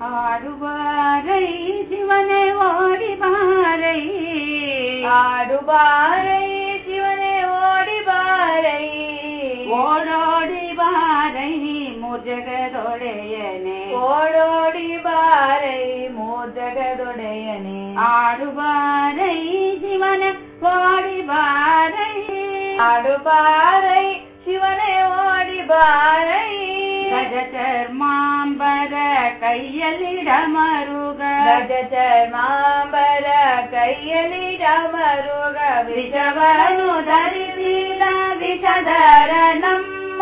ആടുപാറൈ ശിവനെ ഓടി പാറൈ ആടുപാറൈ ശിവനെ ഓടി പാറൈ ഓടോടി പാറൈ മുജകതൊടയനെ ഓടോടി പാറൈ മുജകതൊടയനെ ആടുപാറൈ ശിവനെ ഓടി പാറൈ ആടുപാറൈ ശിവനെ ഓടി പാറൈ ಗಜಚರ್ಮಾಂಬರ ಕೈಯಲ್ಲಿಡಮರುಗ ಗಜಚರ್ಮಾಂಬರ ಕೈಯಲ್ಲಿ ಡಮರುಗ ವಿಷವನು ಧರಿಸಿದ ವಿಷಧರ ನಮ್ಮ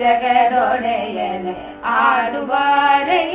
ಜಗದೊಡೆಯನೆ ಆಡುವಾರೈ